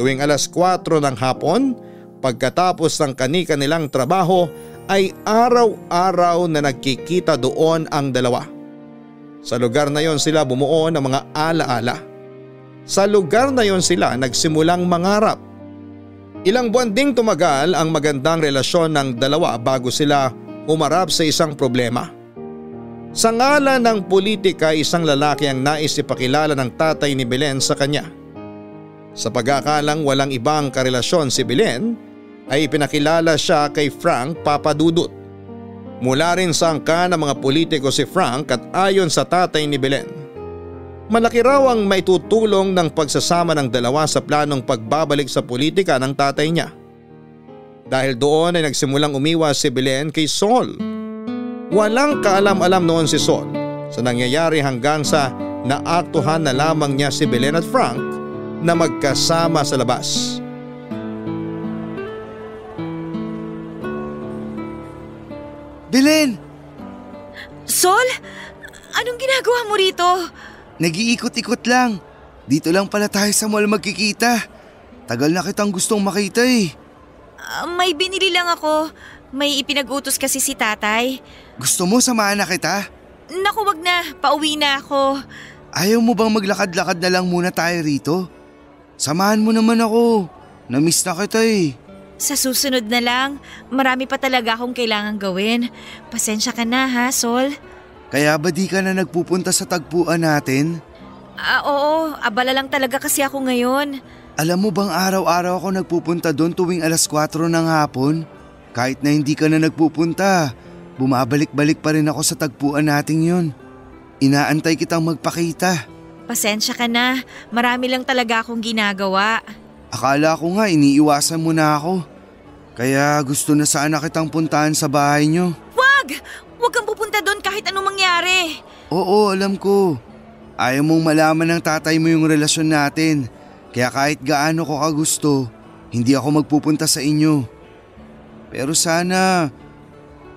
Tuwing alas 4 ng hapon, pagkatapos ng kanika nilang trabaho ay araw-araw na nagkikita doon ang dalawa. Sa lugar na yon sila bumuo ng mga alaala. Sa lugar na yon sila nagsimulang mangarap. Ilang buwan ding tumagal ang magandang relasyon ng dalawa bago sila umarap sa isang problema. Sa ngalan ng politika isang lalaki ang nais ipakilala ng tatay ni Belen sa kanya. Sa pagkakalang walang ibang karelasyon si Belen ay ipinakilala siya kay Frank Papadudut. Mula rin sa angka ng mga politiko si Frank at ayon sa tatay ni Belen. Malaki raw ang maitutulong ng pagsasama ng dalawa sa planong pagbabalik sa politika ng tatay niya. Dahil doon ay nagsimulang umiwas si Belen kay Sol. Walang kaalam-alam noon si Sol sa nangyayari hanggang sa naaktuhan na lamang niya si Belen at Frank na magkasama sa labas. Belen! Sol? Anong ginagawa mo rito? Nag-iikot-ikot lang. Dito lang pala tayo sa mall magkikita. Tagal na kitang gustong makita eh. Ah, may binili lang ako. May ipinag-utos kasi si tatay. Gusto mo samahan na kita? Naku wag na, pauwi na ako. Ayaw mo bang maglakad-lakad na lang muna tayo rito? Samahan mo naman ako. Namiss na kita eh. Sa susunod na lang, marami pa talaga akong kailangan gawin. Pasensya ka na ha, Sol. Kaya ba di ka na nagpupunta sa tagpuan natin? Ah, oo, abala lang talaga kasi ako ngayon. Alam mo bang araw-araw ako nagpupunta doon tuwing alas 4 ng hapon? Kahit na hindi ka na nagpupunta, bumabalik-balik pa rin ako sa tagpuan nating yun. Inaantay kitang magpakita. Pasensya ka na, marami lang talaga akong ginagawa. Akala ko nga iniiwasan mo na ako. Kaya gusto na sana kitang puntahan sa bahay nyo. Wag! Wag kang pupunta doon kahit anong mangyari. Oo, alam ko. Ayaw mong malaman ng tatay mo yung relasyon natin. Kaya kahit gaano ko kagusto, hindi ako magpupunta sa inyo. Pero sana,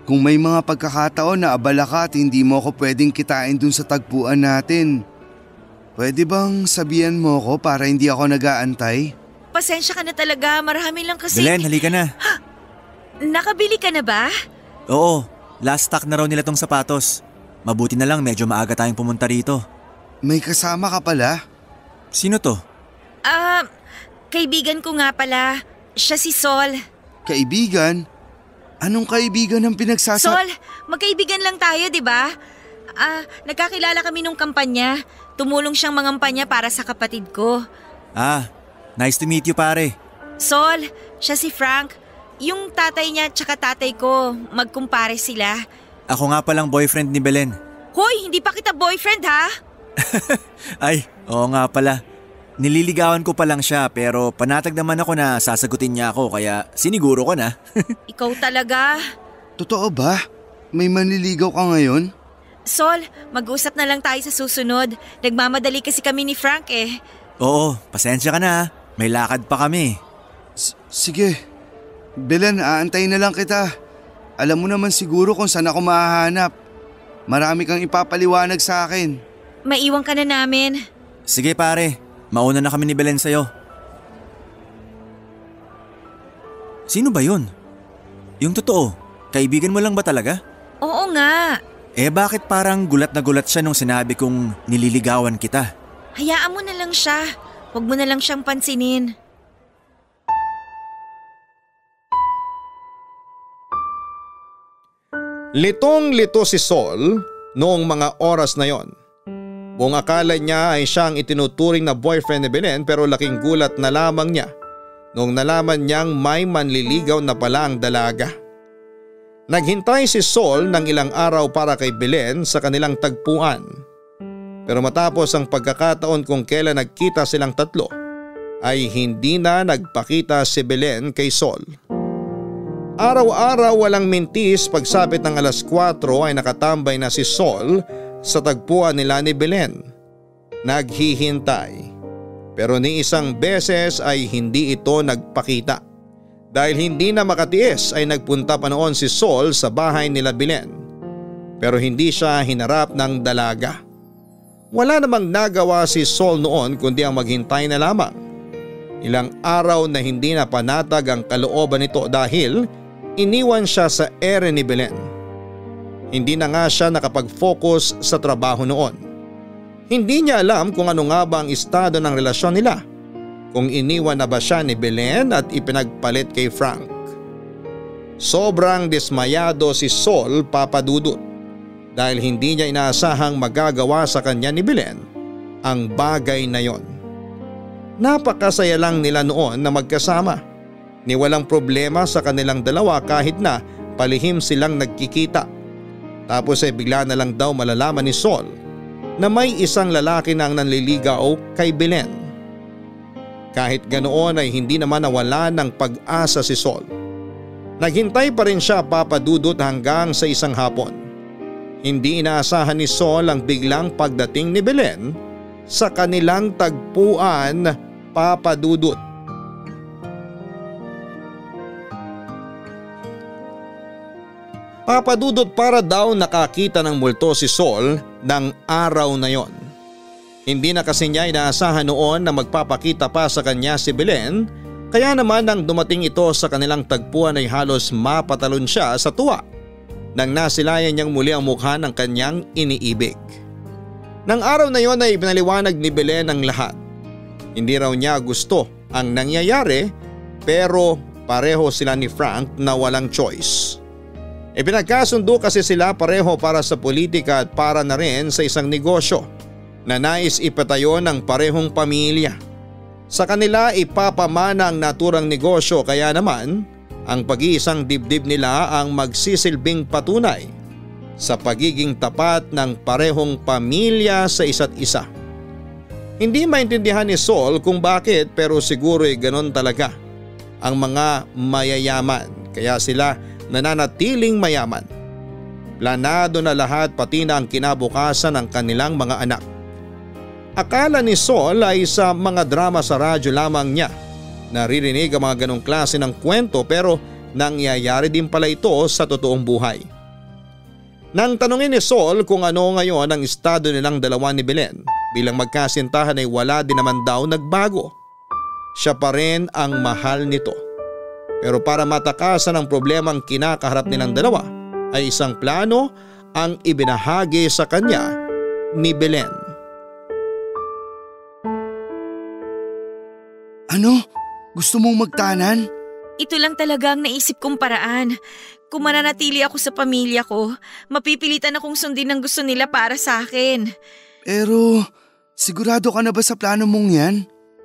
kung may mga pagkakataon na abala ka at hindi mo ako pwedeng kitain dun sa tagpuan natin, pwede bang sabihan mo ako para hindi ako nagaantay? Pasensya ka na talaga, marami lang kasi... Belen, halika na. Nakabili ka na ba? Oo, last stock na raw nila tong sapatos. Mabuti na lang medyo maaga tayong pumunta rito. May kasama ka pala? Sino to? Ah, kaibigan ko nga pala. Siya si Sol. Kaibigan? Anong kaibigan ang pinagsasa... Sol, magkaibigan lang tayo, di ba? Ah, nagkakilala kami nung kampanya. Tumulong siyang mangampanya para sa kapatid ko. Ah, nice to meet you pare. Sol, siya si Frank. Yung tatay niya tsaka tatay ko, magkumpare sila. Ako nga palang boyfriend ni Belen. Hoy, hindi pa kita boyfriend ha? <laughs> Ay, oo nga pala. Nililigawan ko pa lang siya pero panatag naman ako na sasagutin niya ako kaya siniguro ko na. <laughs> Ikaw talaga. Totoo ba? May manliligaw ka ngayon? Sol, mag-usap na lang tayo sa susunod. Nagmamadali kasi kami ni Frank eh. oo, pasensya ka na. ah. May lakad pa kami. S- sige. Belen, aantayin na lang kita. Alam mo naman siguro kung saan ako mahahanap. Marami kang ipapaliwanag sa akin. Maiwan ka na namin. Sige pare, mauna na kami ni Belen sa'yo. Sino ba yun? Yung totoo, kaibigan mo lang ba talaga? Oo nga. Eh bakit parang gulat na gulat siya nung sinabi kong nililigawan kita? Hayaan mo na lang siya. Huwag mo na lang siyang pansinin. Litong-lito si Sol noong mga oras na yon. Buong akala niya ay siyang itinuturing na boyfriend ni Belen pero laking gulat na lamang niya noong nalaman niyang may manliligaw na pala ang dalaga. Naghintay si Sol ng ilang araw para kay Belen sa kanilang tagpuan. Pero matapos ang pagkakataon kung kailan nagkita silang tatlo ay hindi na nagpakita si Belen kay Sol. Araw-araw walang mintis pagsapit ng alas 4 ay nakatambay na si Sol sa tagpuan nila ni Belen. Naghihintay. Pero ni isang beses ay hindi ito nagpakita. Dahil hindi na makatiis ay nagpunta pa noon si Sol sa bahay nila Belen. Pero hindi siya hinarap ng dalaga. Wala namang nagawa si Sol noon kundi ang maghintay na lamang. Ilang araw na hindi na panatag ang kalooban nito dahil iniwan siya sa ere ni Belen. Hindi na nga siya nakapag-focus sa trabaho noon. Hindi niya alam kung ano nga ba ang estado ng relasyon nila. Kung iniwan na ba siya ni Belen at ipinagpalit kay Frank. Sobrang dismayado si Sol papadudot. Dahil hindi niya inaasahang magagawa sa kanya ni Belen ang bagay na yon. Napakasaya lang nila noon na magkasama. Ni walang problema sa kanilang dalawa kahit na palihim silang nagkikita. Tapos ay bigla na lang daw malalaman ni Sol na may isang lalaki na ang nanliligaw kay Belen. Kahit ganoon ay hindi naman nawala ng pag-asa si Sol. Naghintay pa rin siya papadudot hanggang sa isang hapon. Hindi inaasahan ni Sol ang biglang pagdating ni Belen sa kanilang tagpuan papadudot. Papadudot para daw nakakita ng multo si Sol ng araw na yon. Hindi na kasi niya inaasahan noon na magpapakita pa sa kanya si Belen kaya naman nang dumating ito sa kanilang tagpuan ay halos mapatalon siya sa tuwa nang nasilayan niyang muli ang mukha ng kanyang iniibig. Nang araw na yon ay pinaliwanag ni Belen ang lahat. Hindi raw niya gusto ang nangyayari pero pareho sila ni Frank na walang choice. Ipinagkasundo kasi sila pareho para sa politika at para na rin sa isang negosyo na nais ipatayo ng parehong pamilya. Sa kanila ipapamana ang naturang negosyo kaya naman ang pag-iisang dibdib nila ang magsisilbing patunay sa pagiging tapat ng parehong pamilya sa isa't isa. Hindi maintindihan ni Sol kung bakit pero siguro ay ganon talaga ang mga mayayaman kaya sila nananatiling mayaman. Planado na lahat pati na ang kinabukasan ng kanilang mga anak. Akala ni Sol ay sa mga drama sa radyo lamang niya. Naririnig ang mga ganong klase ng kwento pero nangyayari din pala ito sa totoong buhay. Nang tanungin ni Sol kung ano ngayon ang estado nilang dalawa ni Belen bilang magkasintahan ay wala din naman daw nagbago. Siya pa rin ang mahal nito. Pero para matakasan ang problemang kinakaharap nilang dalawa ay isang plano ang ibinahagi sa kanya ni Belen. Ano? Gusto mong magtanan? Ito lang talaga ang naisip kong paraan. Kung mananatili ako sa pamilya ko, mapipilitan akong sundin ang gusto nila para sa akin. Pero, sigurado ka na ba sa plano mong yan?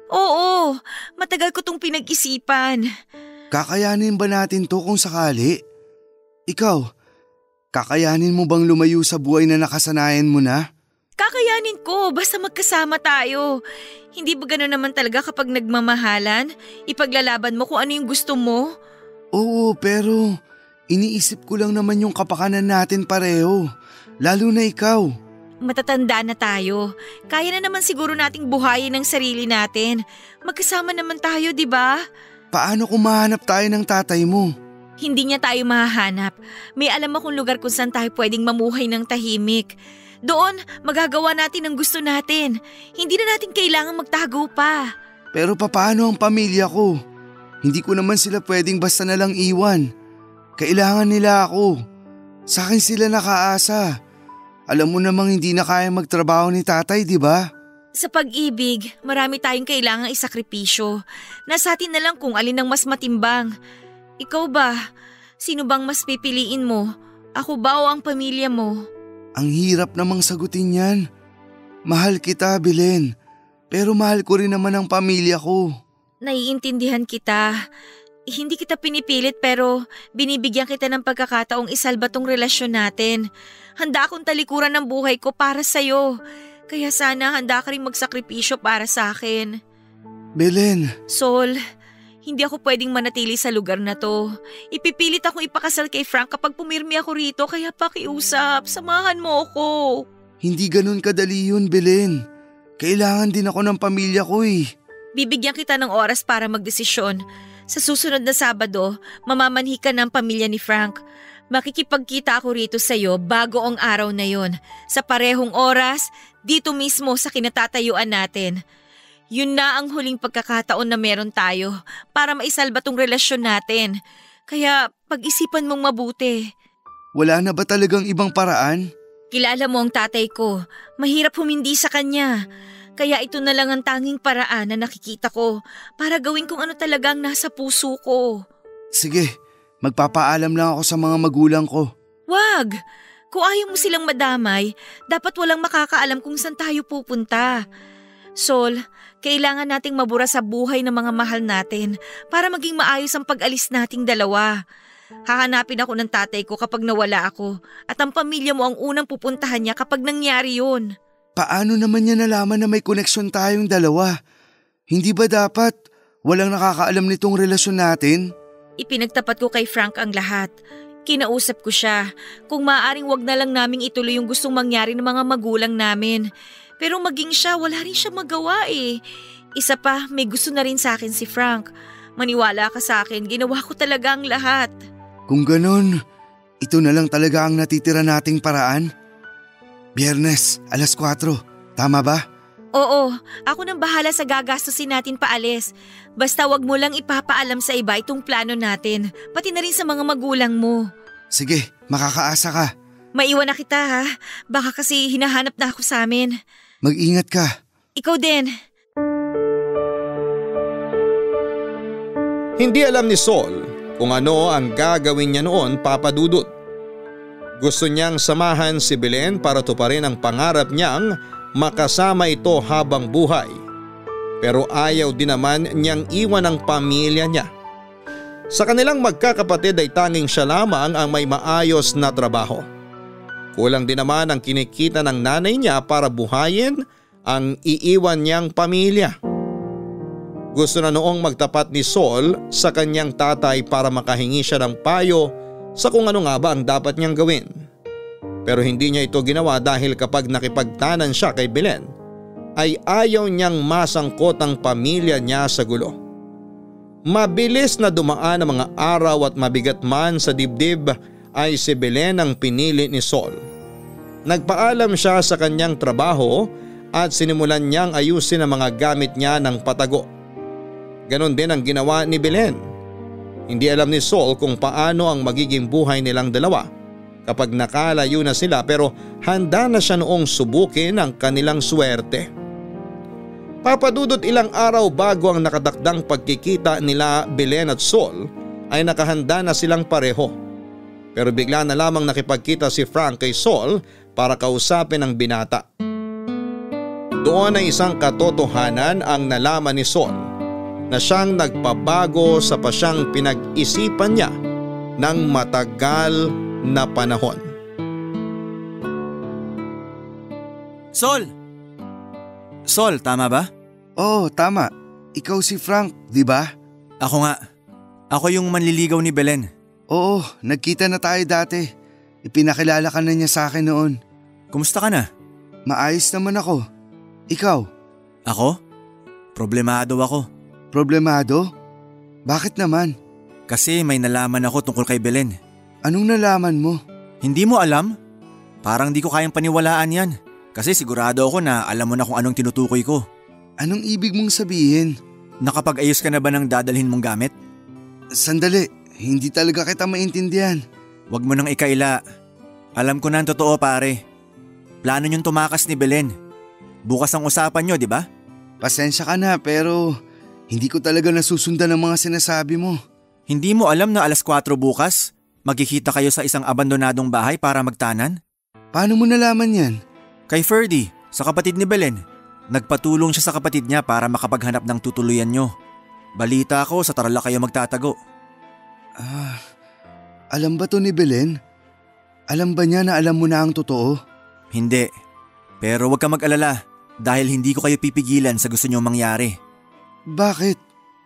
Oo, matagal ko tong pinag-isipan. Kakayanin ba natin to kung sakali? Ikaw, kakayanin mo bang lumayo sa buhay na nakasanayan mo na? Kakayanin ko, basta magkasama tayo. Hindi ba gano'n naman talaga kapag nagmamahalan? Ipaglalaban mo kung ano yung gusto mo? Oo, pero iniisip ko lang naman yung kapakanan natin pareho. Lalo na ikaw. Matatanda na tayo. Kaya na naman siguro nating buhayin ang sarili natin. Magkasama naman tayo, di ba? Paano kung mahanap tayo ng tatay mo? Hindi niya tayo mahahanap. May alam akong lugar kung saan tayo pwedeng mamuhay ng tahimik. Doon, magagawa natin ang gusto natin. Hindi na natin kailangang magtago pa. Pero papaano ang pamilya ko? Hindi ko naman sila pwedeng basta na lang iwan. Kailangan nila ako. Sa akin sila nakaasa. Alam mo namang hindi na kaya magtrabaho ni tatay, di ba? Sa pag-ibig, marami tayong kailangang isakripisyo. Nasa atin na lang kung alin ang mas matimbang. Ikaw ba? Sino bang mas pipiliin mo? Ako ba o ang pamilya mo? Ang hirap namang sagutin yan. Mahal kita, Belen. Pero mahal ko rin naman ang pamilya ko. Naiintindihan kita. Hindi kita pinipilit pero binibigyan kita ng pagkakataong isalba tong relasyon natin. Handa akong talikuran ng buhay ko para sa'yo. Kaya sana handa ka rin magsakripisyo para sa akin. Belen, Sol, hindi ako pwedeng manatili sa lugar na to. Ipipilit akong ipakasal kay Frank kapag pumirmi ako rito kaya pakiusap, samahan mo ako. hindi ganun kadali yun, Belen. Kailangan din ako ng pamilya ko eh. Bibigyan kita ng oras para magdesisyon. Sa susunod na Sabado, mamamanhi ka ng pamilya ni Frank. Makikipagkita ako rito sa iyo bago ang araw na yon. Sa parehong oras, dito mismo sa kinatatayuan natin. Yun na ang huling pagkakataon na meron tayo para maisalba tong relasyon natin. Kaya pag-isipan mong mabuti. Wala na ba talagang ibang paraan? Kilala mo ang tatay ko. Mahirap humindi sa kanya. Kaya ito na lang ang tanging paraan na nakikita ko para gawin kung ano talagang nasa puso ko. Sige, magpapaalam lang ako sa mga magulang ko. Wag! Kung ayaw mo silang madamay, dapat walang makakaalam kung saan tayo pupunta. Sol, kailangan nating mabura sa buhay ng mga mahal natin para maging maayos ang pag-alis nating dalawa. Hahanapin ako ng tatay ko kapag nawala ako at ang pamilya mo ang unang pupuntahan niya kapag nangyari yun. Paano naman niya nalaman na may koneksyon tayong dalawa? Hindi ba dapat walang nakakaalam nitong relasyon natin? Ipinagtapat ko kay Frank ang lahat. Kinausap ko siya kung maaaring wag na lang naming ituloy yung gustong mangyari ng mga magulang namin. Pero maging siya, wala rin siya magawa eh. Isa pa, may gusto na rin sa akin si Frank. Maniwala ka sa akin, ginawa ko talaga ang lahat. Kung ganon, ito na lang talaga ang natitira nating paraan? Biyernes, alas 4. Tama ba? Oo, ako nang bahala sa gagastusin natin paalis. Basta wag mo lang ipapaalam sa iba itong plano natin, pati na rin sa mga magulang mo. Sige, makakaasa ka. Maiwan na kita ha, baka kasi hinahanap na ako sa amin. Mag-ingat ka. Ikaw din. Hindi alam ni Sol kung ano ang gagawin niya noon papadudot. Gusto niyang samahan si Belen para tuparin ang pangarap niyang makasama ito habang buhay. Pero ayaw din naman niyang iwan ang pamilya niya. Sa kanilang magkakapatid ay tanging siya lamang ang may maayos na trabaho. Kulang din naman ang kinikita ng nanay niya para buhayin ang iiwan niyang pamilya. Gusto na noong magtapat ni Sol sa kanyang tatay para makahingi siya ng payo sa kung ano nga ba ang dapat niyang gawin. Pero hindi niya ito ginawa dahil kapag nakipagtanan siya kay Belen ay ayaw niyang masangkot ang pamilya niya sa gulo. Mabilis na dumaan ang mga araw at mabigat man sa dibdib ay si Belen ang pinili ni Sol. Nagpaalam siya sa kanyang trabaho at sinimulan niyang ayusin ang mga gamit niya ng patago. Ganon din ang ginawa ni Belen. Hindi alam ni Sol kung paano ang magiging buhay nilang dalawa kapag nakalayo na sila pero handa na siya noong subukin ang kanilang swerte. Papadudot ilang araw bago ang nakadakdang pagkikita nila Belen at Sol ay nakahanda na silang pareho. Pero bigla na lamang nakipagkita si Frank kay Sol para kausapin ang binata. Doon ay isang katotohanan ang nalaman ni Sol na siyang nagpabago sa pasyang pinag-isipan niya ng matagal na panahon. Sol! Sol, tama ba? Oo, tama. Ikaw si Frank, di ba? Ako nga. Ako yung manliligaw ni Belen. Oo, nagkita na tayo dati. Ipinakilala ka na niya sa akin noon. Kumusta ka na? Maayos naman ako. Ikaw, Ako? Problemado ako. problemado? Bakit naman? Kasi may nalaman ako tungkol kay Belen. Anong nalaman mo? Hindi mo alam? Parang di ko kayang paniwalaan yan. Kasi sigurado ako na alam mo na kung anong tinutukoy ko. Anong ibig mong sabihin? Nakapag-ayos ka na ba ng dadalhin mong gamit? Sandali, hindi talaga kita maintindihan. Huwag mo nang ikaila. Alam ko na ang totoo pare. Plano niyong tumakas ni Belen. Bukas ang usapan niyo, di ba? Pasensya ka na pero hindi ko talaga nasusundan ang mga sinasabi mo. Hindi mo alam na alas 4 bukas, magkikita kayo sa isang abandonadong bahay para magtanan? Paano mo nalaman yan? Kay Ferdy, sa kapatid ni Belen. Nagpatulong siya sa kapatid niya para makapaghanap ng tutuluyan niyo. Balita ko sa Tarlac kayo magtatago. Ah, alam ba to ni Belen? Alam ba niya na alam mo na ang totoo? Hindi. Pero huwag ka mag-alala dahil hindi ko kayo pipigilan sa gusto niyong mangyari. Bakit?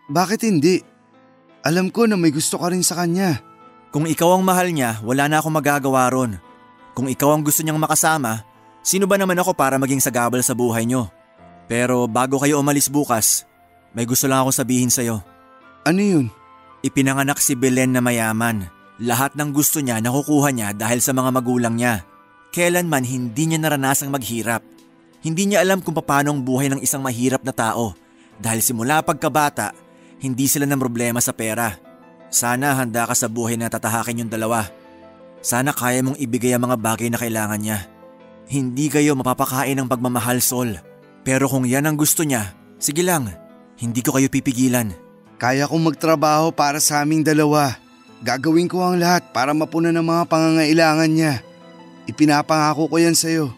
Bakit hindi? Alam ko na may gusto ka rin sa kanya. Kung ikaw ang mahal niya, wala na akong magagawa ron. Kung ikaw ang gusto niyang makasama, sino ba naman ako para maging sagabal sa buhay niyo? Pero bago kayo umalis bukas, may gusto lang ako sabihin sa'yo. Ano yun? Ipinanganak si Belen na mayaman. Lahat ng gusto niya nakukuha niya dahil sa mga magulang niya. Kailanman hindi niya naranasang maghirap. Hindi niya alam kung paano ang buhay ng isang mahirap na tao. Dahil simula pagkabata, hindi sila ng problema sa pera. Sana handa ka sa buhay na tatahakin yung dalawa. Sana kaya mong ibigay ang mga bagay na kailangan niya. Hindi kayo mapapakain ng pagmamahal, Sol. Pero kung yan ang gusto niya, sige lang. Hindi ko kayo pipigilan. Kaya kong magtrabaho para sa aming dalawa. Gagawin ko ang lahat para mapunan ang mga pangangailangan niya. Ipinapangako ko yan sa'yo.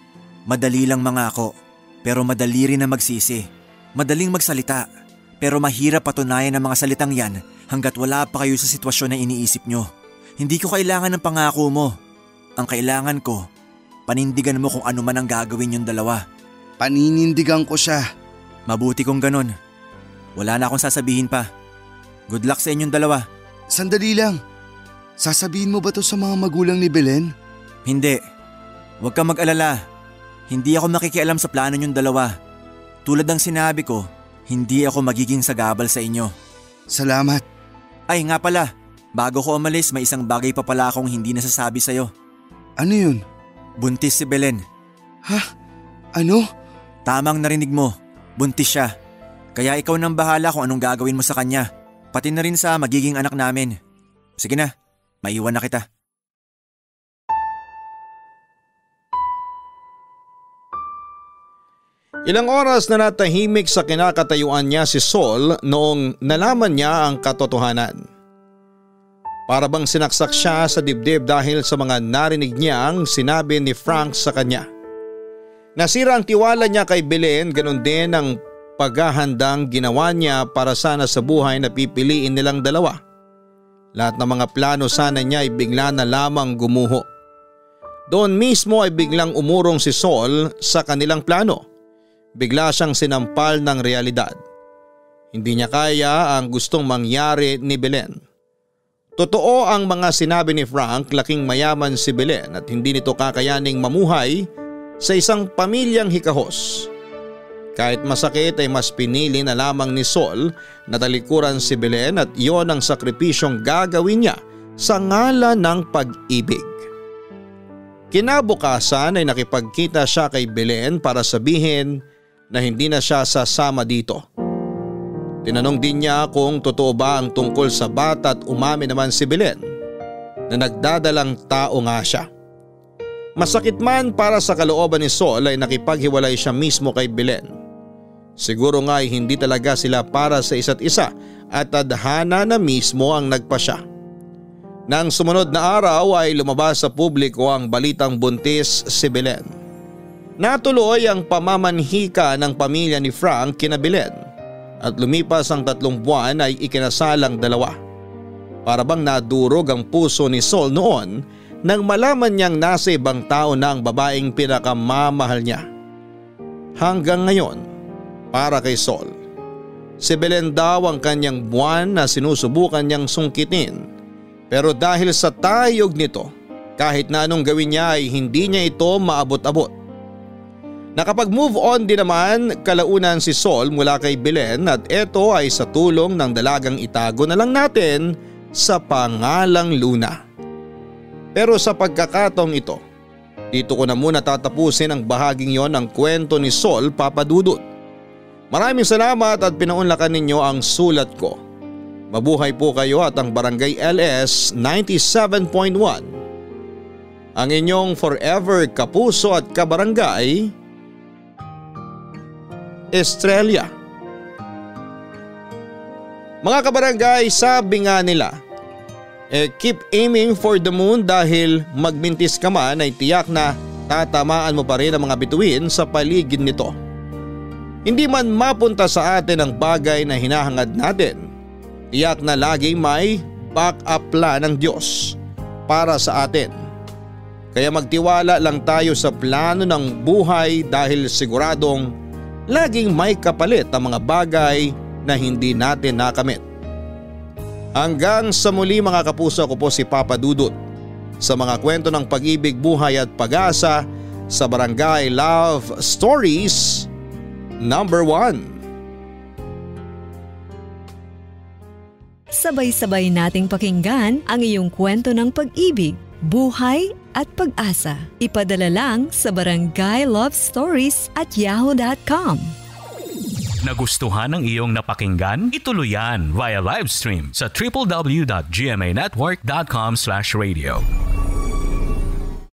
Madali lang mangako, pero madali rin na magsisi. Madaling magsalita, pero mahirap patunayan ang mga salitang yan hanggat wala pa kayo sa sitwasyon na iniisip nyo. Hindi ko kailangan ng pangako mo. Ang kailangan ko, panindigan mo kung ano man ang gagawin yung dalawa. Paninindigan ko siya. Mabuti kong ganun. Wala na akong sasabihin pa. Good luck sa inyong dalawa. Sandali lang. Sasabihin mo ba to sa mga magulang ni Belen? Hindi. Huwag kang mag-alala. Hindi ako makikialam sa plano niyong dalawa. Tulad ng sinabi ko, hindi ako magiging sagabal sa inyo. Salamat. Ay nga pala, bago ko umalis may isang bagay pa pala akong hindi nasasabi sa'yo. Ano yun? Buntis si Belen. Ha? Ano? Tamang narinig mo, buntis siya. Kaya ikaw nang bahala kung anong gagawin mo sa kanya. Pati na rin sa magiging anak namin. Sige na, maiwan na kita. Ilang oras na natahimik sa kinakatayuan niya si Sol noong nalaman niya ang katotohanan. Para bang sinaksak siya sa dibdib dahil sa mga narinig niyang sinabi ni Frank sa kanya. Nasira ang tiwala niya kay Belen ganun din ang paghahandang ginawa niya para sana sa buhay na pipiliin nilang dalawa. Lahat ng mga plano sana niya ay bigla na lamang gumuho. Doon mismo ay biglang umurong si Sol sa kanilang plano. Bigla siyang sinampal ng realidad. Hindi niya kaya ang gustong mangyari ni Belen. Totoo ang mga sinabi ni Frank laking mayaman si Belen at hindi nito kakayaning mamuhay sa isang pamilyang hikahos. Kahit masakit ay mas pinili na lamang ni Sol na talikuran si Belen at iyon ang sakripisyong gagawin niya sa ngala ng pag-ibig. Kinabukasan ay nakipagkita siya kay Belen para sabihin na hindi na siya sasama dito. Tinanong din niya kung totoo ba ang tungkol sa bata at umami naman si Belen na nagdadalang tao nga siya. Masakit man para sa kalooban ni Sol ay nakipaghiwalay siya mismo kay Belen. Siguro nga ay hindi talaga sila para sa isa't isa at tadhana na mismo ang nagpasya. Nang sumunod na araw ay lumabas sa publiko ang balitang buntis si Belen. Natuloy ang pamamanhika ng pamilya ni Frank kina Belen at lumipas ang tatlong buwan ay ikinasalang dalawa. Para bang nadurog ang puso ni Sol noon nang malaman niyang nasa ibang tao na ang babaeng pinakamamahal niya. Hanggang ngayon, para kay Sol, si Belen daw ang kanyang buwan na sinusubukan niyang sungkitin pero dahil sa tayog nito kahit na anong gawin niya ay hindi niya ito maabot-abot. Nakapag-move on din naman kalaunan si Sol mula kay Belen at ito ay sa tulong ng dalagang itago na lang natin sa pangalang Luna. Pero sa pagkakataong ito, dito ko na muna tatapusin ang bahaging yon ng kwento ni Sol Papadudot. Maraming salamat at pinaunlakan ninyo ang sulat ko. Mabuhay po kayo at ang Barangay LS 97.1. Ang inyong forever kapuso at kabarangay, Estrella. Mga kabarangay, sabi nga nila, eh, keep aiming for the moon dahil magmintis ka man ay tiyak na tatamaan mo pa rin ang mga bituin sa paligid nito. Hindi man mapunta sa atin ang bagay na hinahangad natin, tiyak na laging may back-up plan ng Diyos para sa atin. Kaya magtiwala lang tayo sa plano ng buhay dahil siguradong laging may kapalit ang mga bagay na hindi natin nakamit. Hanggang sa muli mga kapuso ko po si Papa Dudut sa mga kwento ng pag-ibig, buhay at pag-asa sa Barangay Love Stories Number 1. Sabay-sabay nating pakinggan ang iyong kwento ng pag-ibig, buhay at pag-asa. Ipadala lang sa Barangay Love Stories at yahoo.com. Nagustuhan ng iyong napakinggan? Ituloy yan via live stream sa www.gmanetwork.com/radio.